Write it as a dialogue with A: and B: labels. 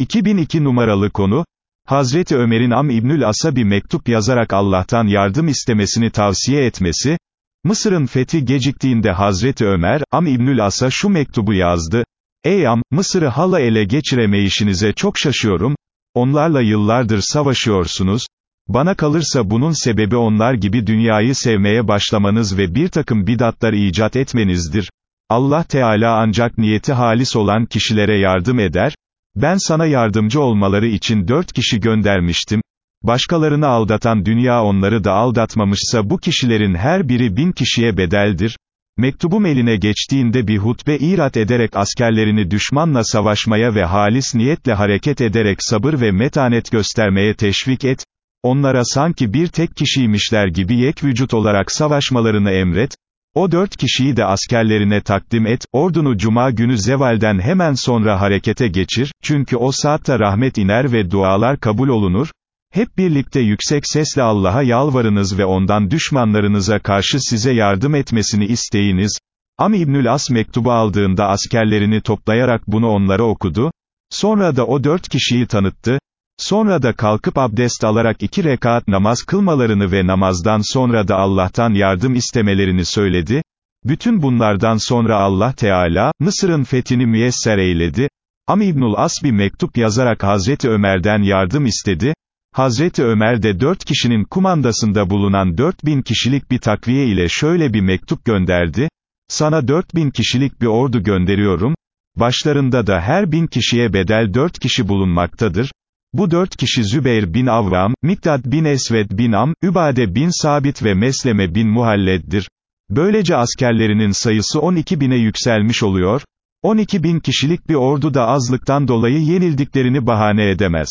A: 2002 numaralı konu, Hazreti Ömer'in Am İbnül As'a bir mektup yazarak Allah'tan yardım istemesini tavsiye etmesi, Mısır'ın fethi geciktiğinde Hazreti Ömer, Am İbnül As'a şu mektubu yazdı, Ey Am, Mısır'ı hala ele geçiremeyişinize çok şaşıyorum, onlarla yıllardır savaşıyorsunuz, bana kalırsa bunun sebebi onlar gibi dünyayı sevmeye başlamanız ve bir takım bidatlar icat etmenizdir. Allah Teala ancak niyeti halis olan kişilere yardım eder, ben sana yardımcı olmaları için dört kişi göndermiştim, başkalarını aldatan dünya onları da aldatmamışsa bu kişilerin her biri bin kişiye bedeldir, mektubum eline geçtiğinde bir hutbe irat ederek askerlerini düşmanla savaşmaya ve halis niyetle hareket ederek sabır ve metanet göstermeye teşvik et, onlara sanki bir tek kişiymişler gibi yek vücut olarak savaşmalarını emret, o dört kişiyi de askerlerine takdim et, ordunu cuma günü zevalden hemen sonra harekete geçir, çünkü o saatte rahmet iner ve dualar kabul olunur, hep birlikte yüksek sesle Allah'a yalvarınız ve ondan düşmanlarınıza karşı size yardım etmesini isteyiniz. Am İbnül As mektubu aldığında askerlerini toplayarak bunu onlara okudu, sonra da o dört kişiyi tanıttı, Sonra da kalkıp abdest alarak iki rekat namaz kılmalarını ve namazdan sonra da Allah'tan yardım istemelerini söyledi. Bütün bunlardan sonra Allah Teala, Mısır'ın fethini müyesser eyledi. Am İbnül As bir mektup yazarak Hazreti Ömer'den yardım istedi. Hazreti Ömer de dört kişinin kumandasında bulunan dört bin kişilik bir takviye ile şöyle bir mektup gönderdi. Sana dört bin kişilik bir ordu gönderiyorum. Başlarında da her bin kişiye bedel dört kişi bulunmaktadır. Bu dört kişi Zübeyir bin Avvam, Mikdad bin Esved bin Am, Übade bin Sabit ve Mesleme bin Muhalled'dir. Böylece askerlerinin sayısı 12 bine yükselmiş oluyor, 12 bin kişilik bir ordu da azlıktan dolayı yenildiklerini bahane edemez.